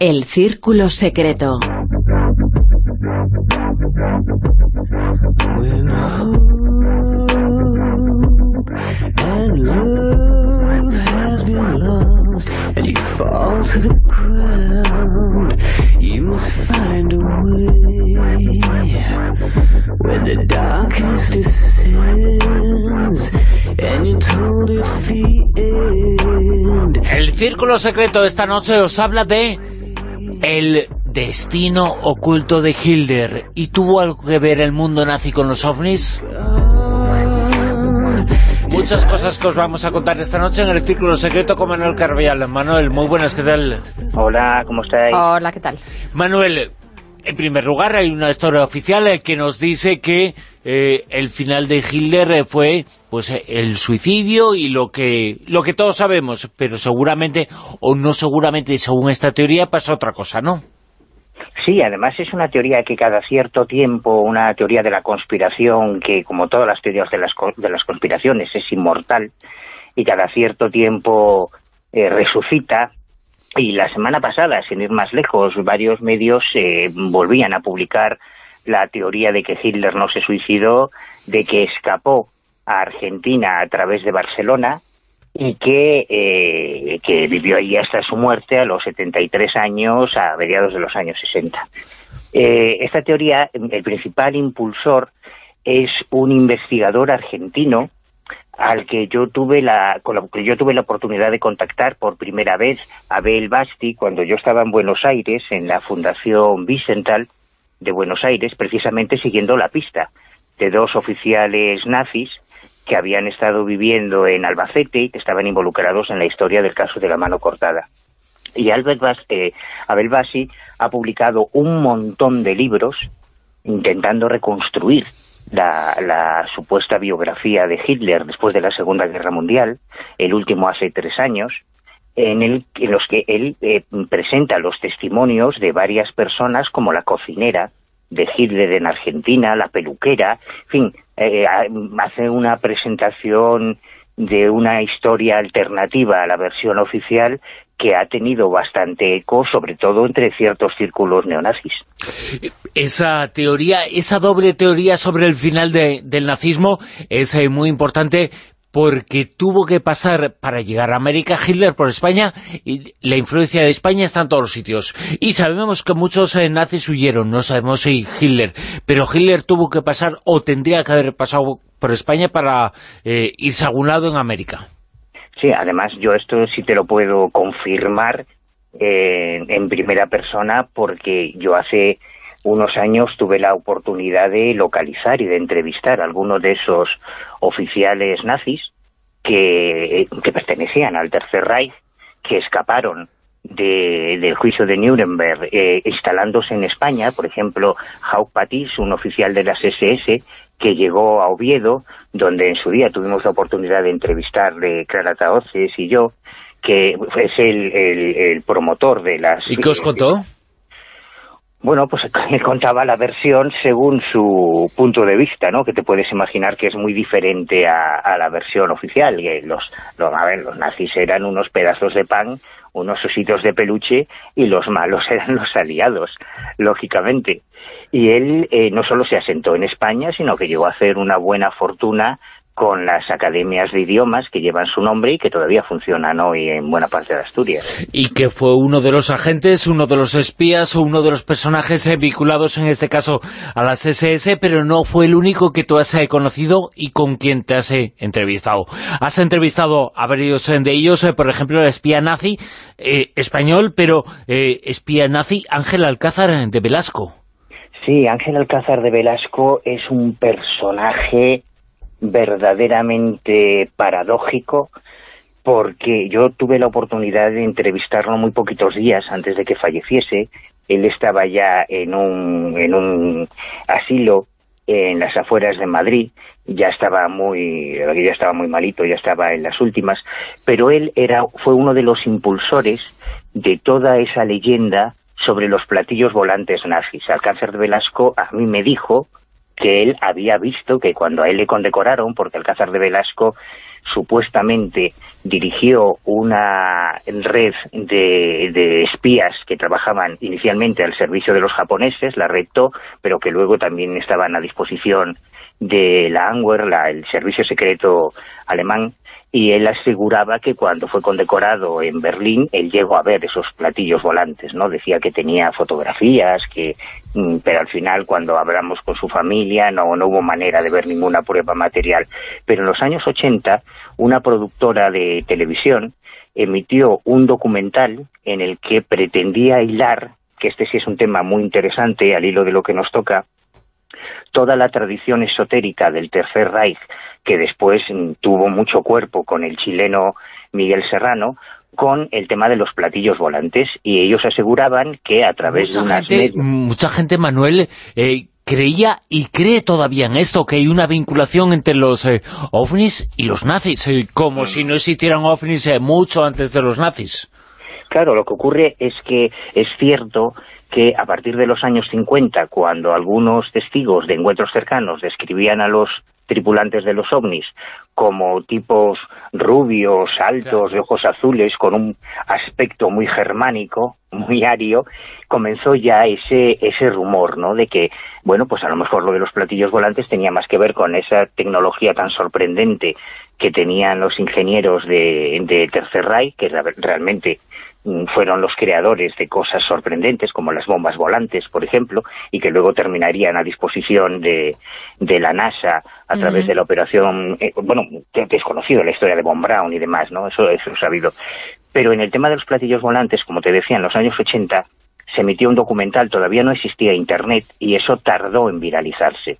El Círculo Secreto. El Círculo Secreto esta noche os habla de el destino oculto de Hilder. ¿Y tuvo algo que ver el mundo nazi con los ovnis? Muchas cosas que os vamos a contar esta noche en el Círculo Secreto con Manuel Carvial. Manuel, muy buenas, ¿qué tal? Hola, ¿cómo estáis? Hola, ¿qué tal? Manuel, en primer lugar, hay una historia oficial eh, que nos dice que eh, el final de Hitler eh, fue pues el suicidio y lo que lo que todos sabemos, pero seguramente, o no seguramente, según esta teoría, pasa otra cosa, ¿no? Sí, además es una teoría que cada cierto tiempo, una teoría de la conspiración que, como todas las teorías de las, de las conspiraciones, es inmortal, y cada cierto tiempo resucita, y la semana pasada, sin ir más lejos, varios medios eh, volvían a publicar la teoría de que Hitler no se suicidó, de que escapó a Argentina a través de Barcelona y que, eh, que vivió ahí hasta su muerte a los 73 años, a mediados de los años 60. Eh, esta teoría, el principal impulsor es un investigador argentino al que yo tuve la que yo tuve la oportunidad de contactar por primera vez Abel Basti cuando yo estaba en Buenos Aires en la Fundación Vicental de Buenos Aires precisamente siguiendo la pista de dos oficiales nazis que habían estado viviendo en Albacete y que estaban involucrados en la historia del caso de la mano cortada. Y Albert eh, Abel Basti ha publicado un montón de libros intentando reconstruir la, supuesta biografía de Hitler después de la Segunda Guerra Mundial, el último hace tres años, en, el, en los que él eh, presenta los testimonios de varias personas como la cocinera de Hitler en Argentina, la peluquera, en fin, eh, hace una presentación de una historia alternativa a la versión oficial que ha tenido bastante eco, sobre todo entre ciertos círculos neonazis. Esa teoría, esa doble teoría sobre el final del nazismo es eh, muy importante porque tuvo que pasar para llegar a América Hitler por España y la influencia de España está en todos los sitios. Y sabemos que muchos eh, nazis huyeron, no sabemos si Hitler, pero Hitler tuvo que pasar o tendría que haber pasado por España para eh, irse a algún lado en América. Sí, además yo esto sí te lo puedo confirmar eh, en primera persona porque yo hace unos años tuve la oportunidad de localizar y de entrevistar a algunos de esos oficiales nazis que, pertenecían al Tercer Reich, que escaparon del juicio de Nuremberg eh, instalándose en España, por ejemplo, Hauck Patis, un oficial de las SS, que llegó a Oviedo, donde en su día tuvimos la oportunidad de entrevistarle Clara Taoces y yo, que es el, el, promotor de las... ¿Y qué os contó? Bueno, pues él contaba la versión según su punto de vista, ¿no? Que te puedes imaginar que es muy diferente a, la versión oficial. Que los, los, a ver, los nazis eran unos pedazos de pan, unos ositos de peluche, y los malos eran los aliados, lógicamente y él eh, no solo se asentó en España, sino que llegó a hacer una buena fortuna con las academias de idiomas que llevan su nombre y que todavía funcionan hoy en buena parte de Asturias. Y que fue uno de los agentes, uno de los espías o uno de los personajes eh, vinculados en este caso a las SS, pero no fue el único que tú has eh, conocido y con quien te has entrevistado. Has entrevistado a varios de ellos, por ejemplo, el espía nazi español, pero espía nazi Ángel Alcázar de Velasco. Sí, Ángel Alcázar de Velasco es un personaje verdaderamente paradójico porque yo tuve la oportunidad de entrevistarlo muy poquitos días antes de que falleciese. Él estaba ya en un, asilo en las afueras de Madrid, ya estaba muy ya estaba muy malito, ya estaba en las últimas, pero él era fue uno de los impulsores de toda esa leyenda sobre los platillos volantes nazis. Alcázar de Velasco a mí me dijo que él había visto que cuando a él le condecoraron, porque Alcázar de Velasco supuestamente dirigió una red de, espías que trabajaban inicialmente al servicio de los japoneses, la rectó, pero que luego también estaban a disposición de la Anwer, el servicio secreto alemán, y él aseguraba que cuando fue condecorado en Berlín, él llegó a ver esos platillos volantes, ¿no? Decía que tenía fotografías, que mm, pero al final cuando hablamos con su familia no, no hubo manera de ver ninguna prueba material. Pero en los años 80, una productora de televisión emitió un documental en el que pretendía hilar, que este sí es un tema muy interesante al hilo de lo que nos toca, toda la tradición esotérica del Tercer Reich, que después mm, tuvo mucho cuerpo con el chileno Miguel Serrano, con el tema de los platillos volantes, y ellos aseguraban que a través de unas gente, Mucha gente, Manuel, eh, creía y cree todavía en esto, que hay una vinculación entre los eh, ovnis y los nazis, eh, como si no existieran ovnis mucho antes de los nazis. Claro, lo que ocurre es que es cierto que a partir de los años 50, cuando algunos testigos de encuentros cercanos describían a los tripulantes de los ovnis como tipos rubios, altos, de ojos azules, con un aspecto muy germánico, muy ario, comenzó ya ese, ese rumor, ¿no?, de que, bueno, pues a lo mejor lo de los platillos volantes tenía más que ver con esa tecnología tan sorprendente que tenían los ingenieros de, de Tercer Reich, que realmente fueron los creadores de cosas sorprendentes como las bombas volantes, por ejemplo, y que luego terminarían a disposición de, de la NASA a través de la operación, eh, bueno, desconocido la historia de Von Braun y demás, ¿no? Eso, eso es sabido. Pero en el tema de los platillos volantes, como te decía, en los años 80 se emitió un documental, todavía no existía Internet, y eso tardó en viralizarse.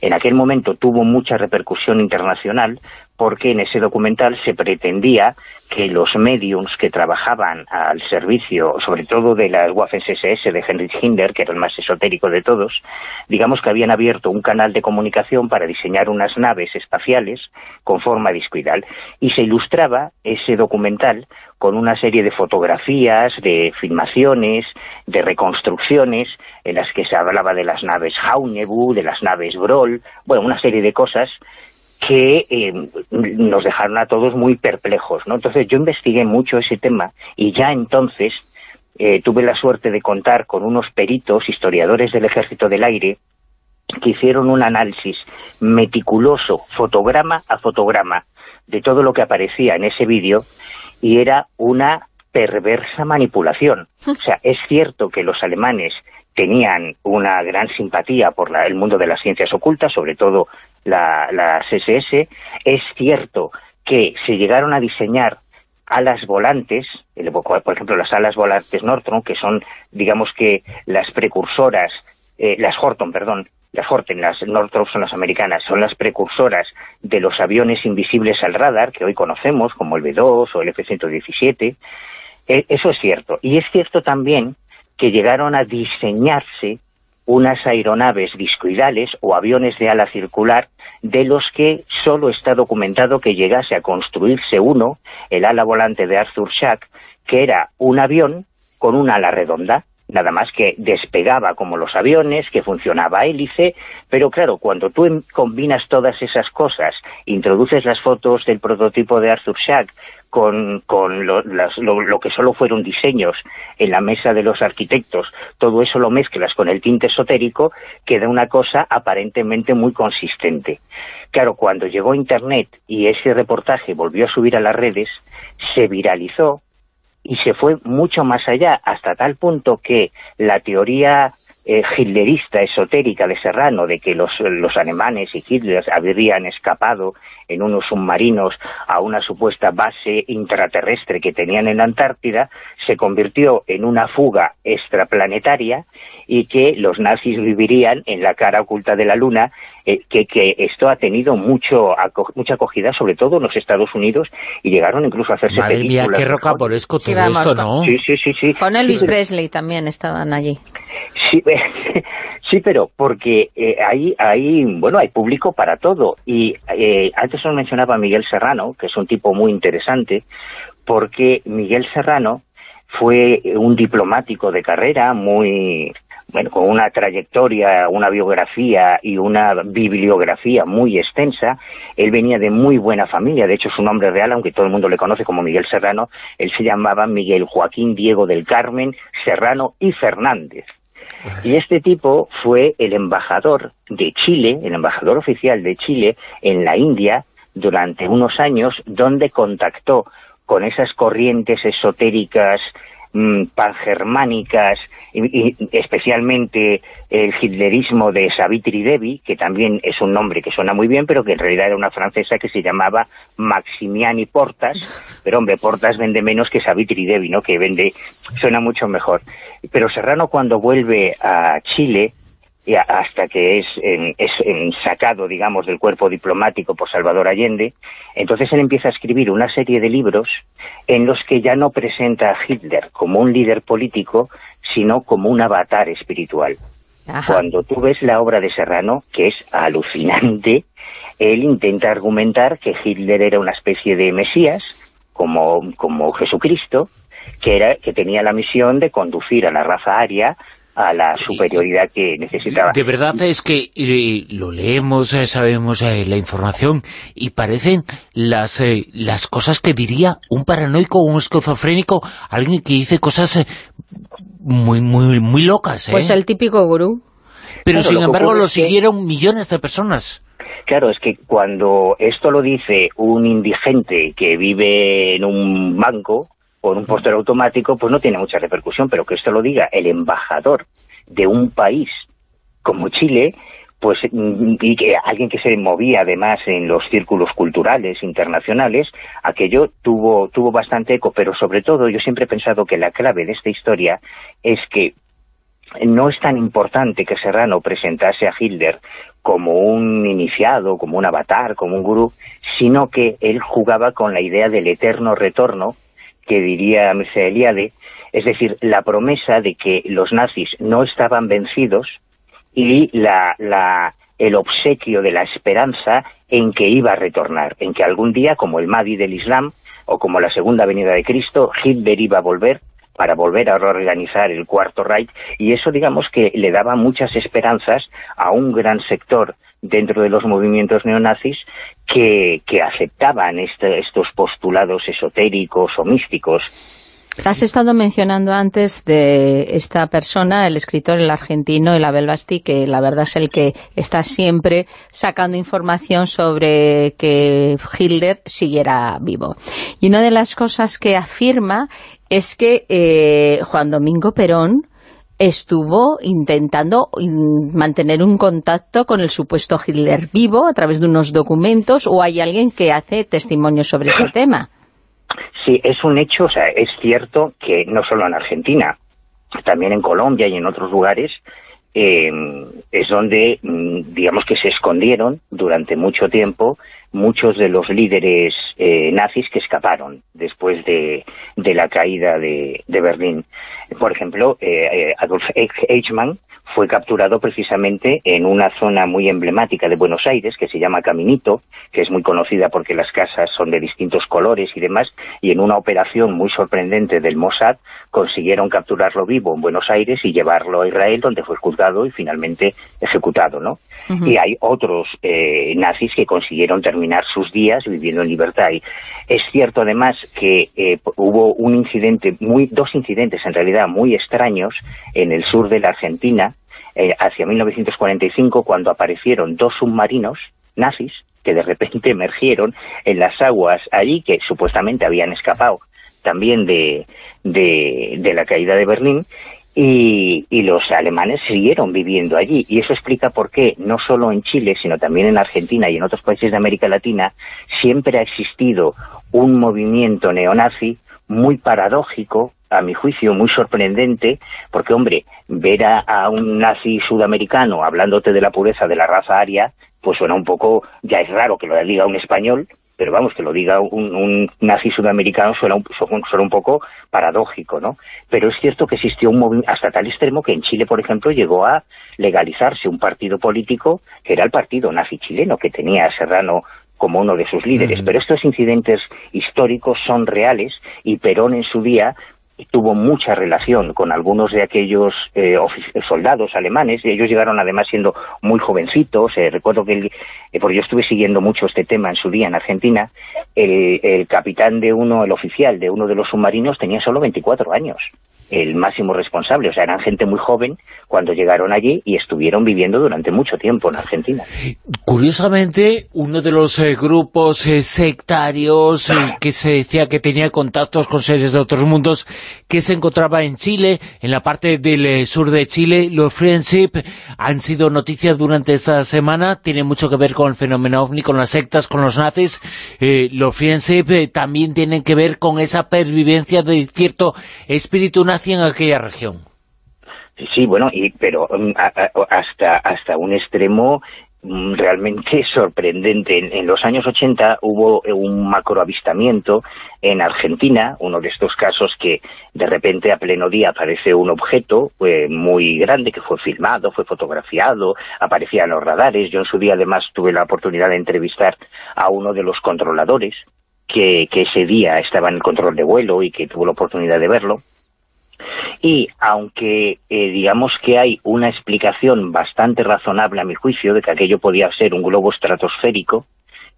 En aquel momento tuvo mucha repercusión internacional porque en ese documental se pretendía que los mediums que trabajaban al servicio, sobre todo de las Waffen-SS de Heinrich Hinder, que era el más esotérico de todos, digamos que habían abierto un canal de comunicación para diseñar unas naves espaciales con forma discoidal. Y se ilustraba ese documental con una serie de fotografías, de filmaciones, de reconstrucciones, en las que se hablaba de las naves Haunebu, de las naves Broll, bueno, una serie de cosas que eh, nos dejaron a todos muy perplejos, ¿no? Entonces yo investigué mucho ese tema y ya entonces eh, tuve la suerte de contar con unos peritos, historiadores del Ejército del Aire, que hicieron un análisis meticuloso, fotograma a fotograma, de todo lo que aparecía en ese vídeo, y era una perversa manipulación. O sea, es cierto que los alemanes tenían una gran simpatía por el mundo de las ciencias ocultas, sobre todo la, las SS. Es cierto que se llegaron a diseñar alas volantes, por ejemplo las alas volantes Northrop, que son, digamos que, las precursoras, eh, las Horton, perdón, las Horton, las Northrop son las americanas, son las precursoras de los aviones invisibles al radar que hoy conocemos, como el B-2 o el F-117, eh, eso es cierto. Y es cierto también que llegaron a diseñarse unas aeronaves discoidales o aviones de ala circular de los que solo está documentado que llegase a construirse uno, el ala volante de Arthur Schack, que era un avión con una ala redonda, nada más que despegaba como los aviones, que funcionaba hélice, pero claro, cuando tú combinas todas esas cosas, introduces las fotos del prototipo de Arthur Schack con, con lo, que solo fueron diseños en la mesa de los arquitectos, todo eso lo mezclas con el tinte esotérico, queda una cosa aparentemente muy consistente. Claro, cuando llegó Internet y ese reportaje volvió a subir a las redes, se viralizó y se fue mucho más allá, hasta tal punto que la teoría eh, hitlerista esotérica de Serrano de que los, los alemanes y Hitler habrían escapado en unos submarinos a una supuesta base intraterrestre que tenían en la Antártida, se convirtió en una fuga extraplanetaria y que los nazis vivirían en la cara oculta de la Luna, eh, que, que, esto ha tenido mucho mucha acogida, sobre todo en los Estados Unidos, y llegaron incluso a hacerse Madre películas. Mía, qué rocambolesco todo esto, ¿no? Sí, sí, sí, sí. Con Elvis Presley también estaban allí. Sí, sí pero porque eh, ahí, ahí, bueno, hay público para todo. Y eh, antes os mencionaba Miguel Serrano, que es un tipo muy interesante, porque Miguel Serrano fue un diplomático de carrera muy bueno, con una trayectoria, una biografía y una bibliografía muy extensa. Él venía de muy buena familia, de hecho su nombre real, aunque todo el mundo le conoce como Miguel Serrano, él se llamaba Miguel Joaquín Diego del Carmen Serrano y Fernández. Y este tipo fue el embajador de Chile, el embajador oficial de Chile en la India durante unos años, donde contactó con esas corrientes esotéricas Mm, pangermánicas, y, especialmente el hitlerismo de Savitri Devi, que también es un nombre que suena muy bien, pero que en realidad era una francesa que se llamaba Maximiani Portas, pero hombre, Portas vende menos que Savitri Devi, ¿no? que vende, suena mucho mejor. Pero Serrano cuando vuelve a Chile, hasta que es, es sacado, digamos, del cuerpo diplomático por Salvador Allende, entonces él empieza a escribir una serie de libros en los que ya no presenta a Hitler como un líder político, sino como un avatar espiritual. Cuando tú ves la obra de Serrano, que es alucinante, él intenta argumentar que Hitler era una especie de Mesías, como, como Jesucristo, que, era, que tenía la misión de conducir a la raza aria a la superioridad que necesitaba. De verdad es que eh, lo leemos, eh, sabemos eh, la información y parecen las, las cosas que diría un paranoico o un esquizofrénico, alguien que dice cosas muy, muy, muy locas. Pues el típico gurú. Pero sin embargo lo siguieron millones de personas. Claro, es que cuando esto lo dice un indigente que vive en un banco, por un póster automático, pues no tiene mucha repercusión, pero que esto lo diga el embajador de un país como Chile, pues y que alguien que se movía además en los círculos culturales internacionales, aquello tuvo, tuvo bastante eco, pero sobre todo yo siempre he pensado que la clave de esta historia es que no es tan importante que Serrano presentase a Hitler como un iniciado, como un avatar, como un gurú, sino que él jugaba con la idea del eterno retorno que diría Mircea Eliade, es decir, la promesa de que los nazis no estaban vencidos y la, la, el obsequio de la esperanza en que iba a retornar, en que algún día, como el Mahdi del Islam, o como la segunda venida de Cristo, Hitler iba a volver para volver a reorganizar el Cuarto Reich, y eso digamos que le daba muchas esperanzas a un gran sector dentro de los movimientos neonazis que, aceptaban este, estos postulados esotéricos o místicos. Has estado mencionando antes de esta persona, el escritor, el argentino, el Abel Basti, que la verdad es el que está siempre sacando información sobre que Hitler siguiera vivo. Y una de las cosas que afirma es que eh, Juan Domingo Perón estuvo intentando mantener un contacto con el supuesto Hitler vivo a través de unos documentos o hay alguien que hace testimonio sobre ese tema. Sí, es un hecho, o sea, es cierto que no solo en Argentina, también en Colombia y en otros lugares, eh, es donde, mm, digamos que se escondieron durante mucho tiempo muchos de los líderes eh, nazis que escaparon después de, la caída de, Berlín. Por ejemplo, eh, eh, Adolf Eichmann fue capturado precisamente en una zona muy emblemática de Buenos Aires, que se llama Caminito, que es muy conocida porque las casas son de distintos colores y demás, y en una operación muy sorprendente del Mossad consiguieron capturarlo vivo en Buenos Aires y llevarlo a Israel, donde fue juzgado y finalmente ejecutado, ¿no? Y hay otros eh, nazis que consiguieron terminar sus días viviendo en libertad. Y es cierto además que eh, hubo un incidente, muy dos incidentes en realidad muy extraños en el sur de la Argentina, eh, hacia 1945, cuando aparecieron dos submarinos nazis que de repente emergieron en las aguas allí, que supuestamente habían escapado también de, de la caída de Berlín, y, los alemanes siguieron viviendo allí. Y eso explica por qué, no solo en Chile, sino también en Argentina y en otros países de América Latina, siempre ha existido un movimiento neonazi muy paradójico, a mi juicio, muy sorprendente, porque, hombre, ver a, un nazi sudamericano hablándote de la pureza de la raza aria, pues suena un poco, ya es raro que lo diga un español, pero vamos, que lo diga un, nazi sudamericano suena un, suena un poco paradójico, ¿no? Pero es cierto que existió un movimiento hasta tal extremo que en Chile, por ejemplo, llegó a legalizarse un partido político que era el partido nazi chileno, que tenía a Serrano como uno de sus líderes. Pero estos incidentes históricos son reales y Perón en su día tuvo mucha relación con algunos de aquellos eh, soldados alemanes, y ellos llegaron además siendo muy jovencitos, eh, recuerdo que, eh, porque yo estuve siguiendo mucho este tema en su día en Argentina, el, el capitán de uno, el oficial de uno de los submarinos tenía solo 24 años el máximo responsable. O sea, eran gente muy joven cuando llegaron allí y estuvieron viviendo durante mucho tiempo en Argentina. Curiosamente, uno de los eh, grupos eh, sectarios eh, que se decía que tenía contactos con seres de otros mundos, que se encontraba en Chile, en la parte del sur de Chile, los Friendship, han sido noticias durante esta semana, tiene mucho que ver con el fenómeno OVNI, con las sectas, con los nazis. los Friendship también tienen que ver con esa pervivencia de cierto espíritu nazi en aquella región. Sí, bueno, y, pero mm, hasta, hasta un extremo mm, realmente sorprendente. En, los años 80 hubo un macroavistamiento en Argentina, uno de estos casos que de repente a pleno día aparece un objeto eh, muy grande que fue filmado, fue fotografiado, aparecía en los radares. Yo en su día además tuve la oportunidad de entrevistar a uno de los controladores que, que ese día estaba en el control de vuelo y que tuvo la oportunidad de verlo y aunque eh, digamos que hay una explicación bastante razonable a mi juicio de que aquello podía ser un globo estratosférico,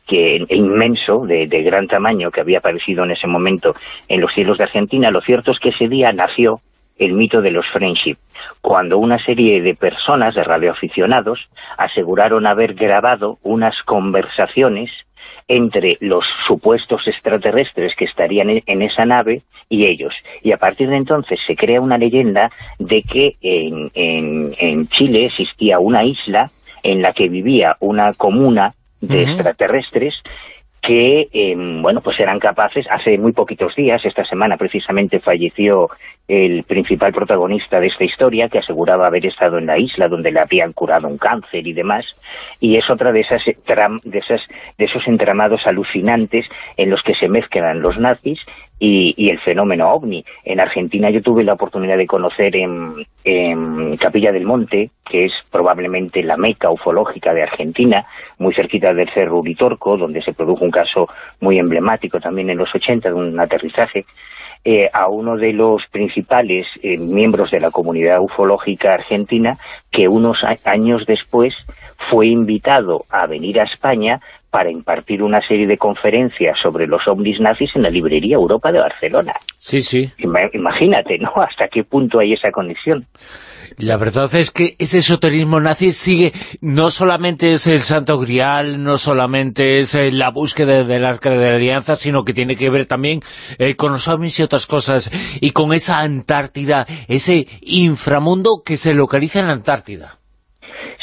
que inmenso, de, gran tamaño, que había aparecido en ese momento en los cielos de Argentina, lo cierto es que ese día nació el mito de los friendship, cuando una serie de personas, de radioaficionados, aseguraron haber grabado unas conversaciones entre los supuestos extraterrestres que estarían en esa nave y ellos. Y a partir de entonces se crea una leyenda de que en, en, Chile existía una isla en la que vivía una comuna de extraterrestres que, em, bueno, pues eran capaces, hace muy poquitos días, esta semana precisamente falleció el principal protagonista de esta historia, que aseguraba haber estado en la isla donde le habían curado un cáncer y demás, y es otra de esas de, esas, de esos entramados alucinantes en los que se mezclan los nazis y, el fenómeno OVNI. En Argentina yo tuve la oportunidad de conocer en, Capilla del Monte, que es probablemente la meca ufológica de Argentina, muy cerquita del Cerro Uritorco, donde se produjo un caso muy emblemático también en los 80 de un aterrizaje, eh, a uno de los principales eh, miembros de la comunidad ufológica argentina, que unos años después fue invitado a venir a España para impartir una serie de conferencias sobre los ovnis nazis en la librería Europa de Barcelona. Sí, sí. Imagínate, ¿no? ¿Hasta qué punto hay esa conexión? La verdad es que ese esoterismo nazi sigue, no solamente es el santo grial, no solamente es eh, la búsqueda del arca de la alianza, sino que tiene que ver también eh, con los ovnis y otras cosas, y con esa Antártida, ese inframundo que se localiza en la Antártida.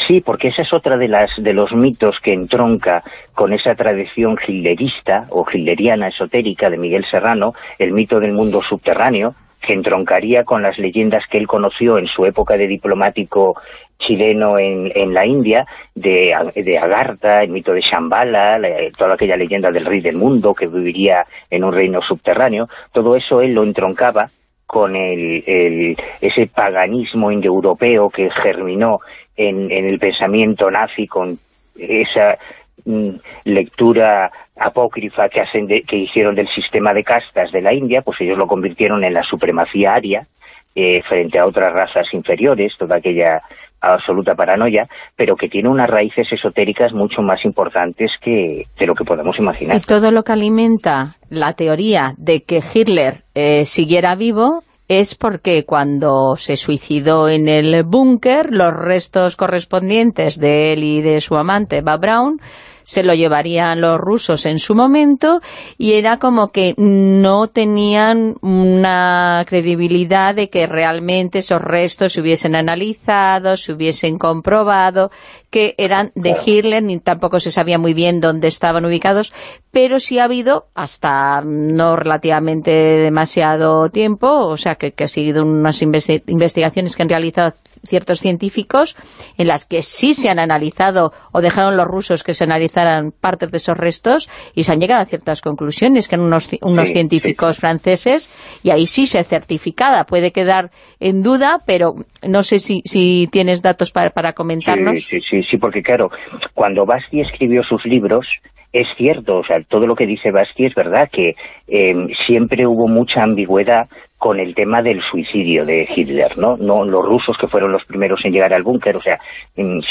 Sí, porque esa es otra de las de los mitos que entronca con esa tradición hilderista o hilderiana esotérica de Miguel Serrano, el mito del mundo subterráneo, que entroncaría con las leyendas que él conoció en su época de diplomático chileno en, en la India, de, de, Agartha, el mito de Shambhala, toda aquella leyenda del rey del mundo que viviría en un reino subterráneo, todo eso él lo entroncaba con el, ese paganismo indoeuropeo que germinó en, en el pensamiento nazi con esa mm, lectura apócrifa que, hacen que hicieron del sistema de castas de la India, pues ellos lo convirtieron en la supremacía aria eh, frente a otras razas inferiores, toda aquella absoluta paranoia, pero que tiene unas raíces esotéricas mucho más importantes que de lo que podemos imaginar. Y todo lo que alimenta la teoría de que Hitler eh, siguiera vivo es porque cuando se suicidó en el búnker, los restos correspondientes de él y de su amante, Bob Brown, se lo llevarían los rusos en su momento y era como que no tenían una credibilidad de que realmente esos restos se hubiesen analizado, se hubiesen comprobado que eran de Hitler, ni tampoco se sabía muy bien dónde estaban ubicados, pero sí ha habido, hasta no relativamente demasiado tiempo, o sea que, que ha sido unas investigaciones que han realizado ciertos científicos en las que sí se han analizado o dejaron los rusos que se analizaran partes de esos restos y se han llegado a ciertas conclusiones que eran unos, unos científicos franceses y ahí sí se certificada. Puede quedar en duda, pero no sé si, si tienes datos para, para comentarnos. Sí, sí, sí, porque claro, cuando Basti escribió sus libros, es cierto, o sea, todo lo que dice Basti es verdad, que eh, siempre hubo mucha ambigüedad con el tema del suicidio de Hitler, ¿no? no Los rusos que fueron los primeros en llegar al búnker, o sea,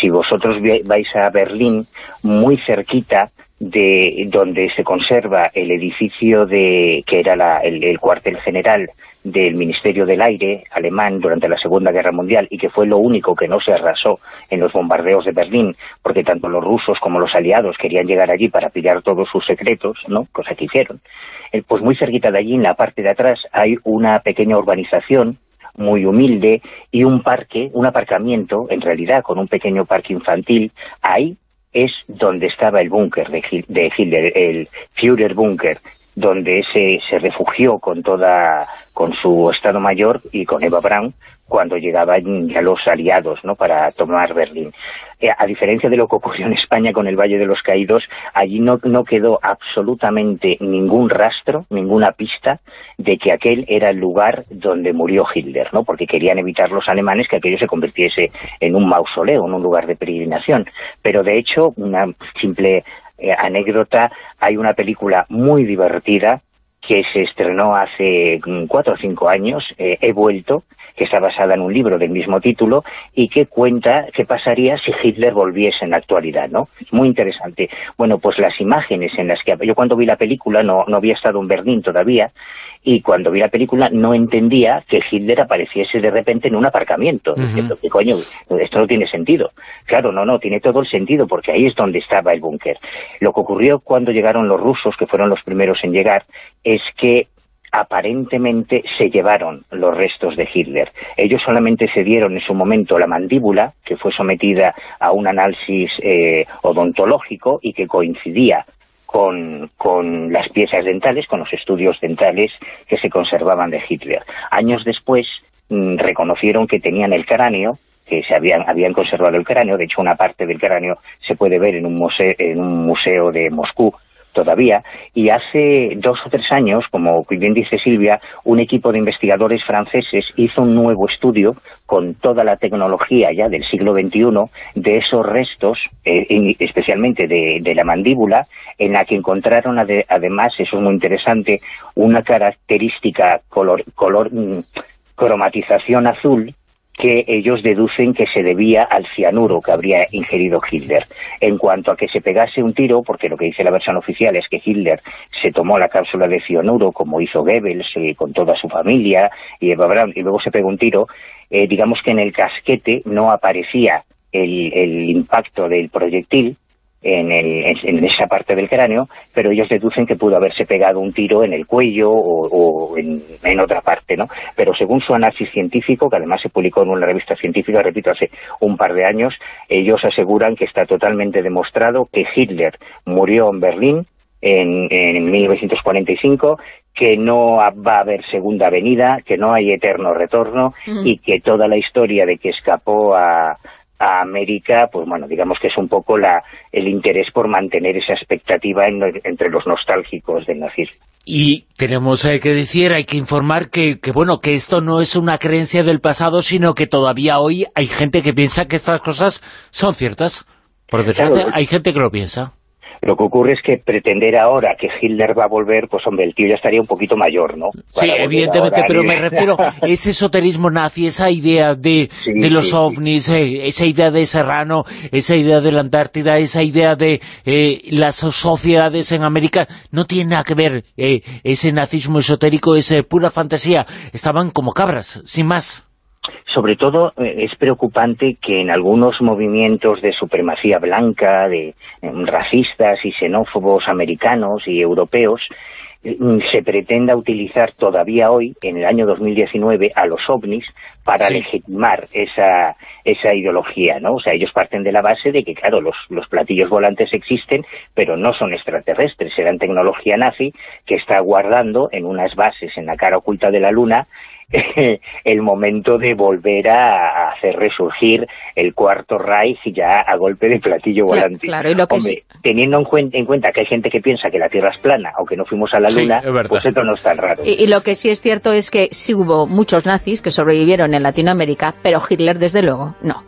si vosotros vais a Berlín, muy cerquita de donde se conserva el edificio de que era el, cuartel general del Ministerio del Aire alemán durante la Segunda Guerra Mundial y que fue lo único que no se arrasó en los bombardeos de Berlín, porque tanto los rusos como los aliados querían llegar allí para pillar todos sus secretos, ¿no? cosa que hicieron. Eh, pues muy cerquita de allí, en la parte de atrás, hay una pequeña urbanización muy humilde y un parque, un aparcamiento, en realidad con un pequeño parque infantil, ahí es donde estaba el búnker de, Hitler, el Führer-Búnker, donde se, se refugió con toda con su Estado Mayor y con Eva Braun cuando llegaban ya los aliados ¿no? para tomar Berlín. Eh, a diferencia de lo que ocurrió en España con el Valle de los Caídos, allí no, no quedó absolutamente ningún rastro, ninguna pista de que aquel era el lugar donde murió Hitler, ¿no? porque querían evitar los alemanes que aquello se convirtiese en un mausoleo, en un lugar de peregrinación. Pero de hecho, una simple eh, anécdota, hay una película muy divertida que se estrenó hace mm, cuatro o cinco años, eh, He vuelto, que está basada en un libro del mismo título y que cuenta qué pasaría si Hitler volviese en la actualidad, ¿no? Muy interesante. Bueno, pues las imágenes en las que... Yo cuando vi la película no, no había estado en Berlín todavía y cuando vi la película no entendía que Hitler apareciese de repente en un aparcamiento. diciendo que coño, esto no tiene sentido. Claro, no, no, tiene todo el sentido porque ahí es donde estaba el búnker. Lo que ocurrió cuando llegaron los rusos, que fueron los primeros en llegar, es que aparentemente se llevaron los restos de Hitler. Ellos solamente se dieron en su momento la mandíbula, que fue sometida a un análisis eh, odontológico y que coincidía con, con, las piezas dentales, con los estudios dentales que se conservaban de Hitler. Años después mm, reconocieron que tenían el cráneo, que se habían, habían conservado el cráneo, de hecho una parte del cráneo se puede ver en un museo, en un museo de Moscú, todavía, y hace dos o tres años, como bien dice Silvia, un equipo de investigadores franceses hizo un nuevo estudio con toda la tecnología ya del siglo XXI de esos restos, eh, especialmente de, la mandíbula, en la que encontraron además, eso es muy interesante, una característica color, color mm, cromatización azul que ellos deducen que se debía al cianuro que habría ingerido Hitler. En cuanto a que se pegase un tiro, porque lo que dice la versión oficial es que Hitler se tomó la cápsula de cianuro, como hizo Goebbels eh, con toda su familia, y Eva Braun, y luego se pegó un tiro, eh, digamos que en el casquete no aparecía el impacto del proyectil, en, esa parte del cráneo, pero ellos deducen que pudo haberse pegado un tiro en el cuello o, en, otra parte, ¿no? Pero según su análisis científico, que además se publicó en una revista científica, repito, hace un par de años, ellos aseguran que está totalmente demostrado que Hitler murió en Berlín en, en 1945, que no va a haber segunda venida, que no hay eterno retorno y que toda la historia de que escapó a, a América, pues bueno, digamos que es un poco la, el interés por mantener esa expectativa entre los nostálgicos del nazismo. Y tenemos eh, que decir, hay que informar que, que, bueno, que esto no es una creencia del pasado, sino que todavía hoy hay gente que piensa que estas cosas son ciertas. Por desgracia, hay gente que lo piensa. Lo que ocurre es que pretender ahora que Hitler va a volver, pues hombre, el tío ya estaría un poquito mayor, ¿no? sí, evidentemente, pero me refiero a ese esoterismo nazi, esa idea de, de los ovnis, eh, esa idea de Serrano, esa idea de la Antártida, esa idea de eh, las sociedades en América, no tiene nada que ver eh, ese nazismo esotérico, es pura fantasía. Estaban como cabras, sin más. Sobre todo eh, es preocupante que en algunos movimientos de supremacía blanca, de em, racistas y xenófobos americanos y europeos, mm, se pretenda utilizar todavía hoy, en el año 2019, a los ovnis para legitimar esa, esa ideología, ¿no? O sea, ellos parten de la base de que, claro, los, los platillos volantes existen, pero no son extraterrestres, serán tecnología nazi que está guardando en unas bases en la cara oculta de la Luna el momento de volver a hacer resurgir el cuarto Reich ya a golpe de platillo volante. teniendo en, cuenta que hay gente que piensa que la Tierra es plana, aunque no fuimos a la Luna, pues esto no es tan raro. Y, lo que sí es cierto es que sí hubo muchos nazis que sobrevivieron en Latinoamérica, pero Hitler desde luego no.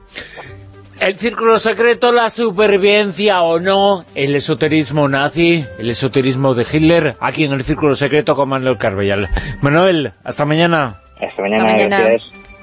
El círculo secreto, la supervivencia o no, el esoterismo nazi, el esoterismo de Hitler, aquí en el círculo secreto con Manuel Carbellal. Manuel, hasta mañana. Hasta mañana, gracias.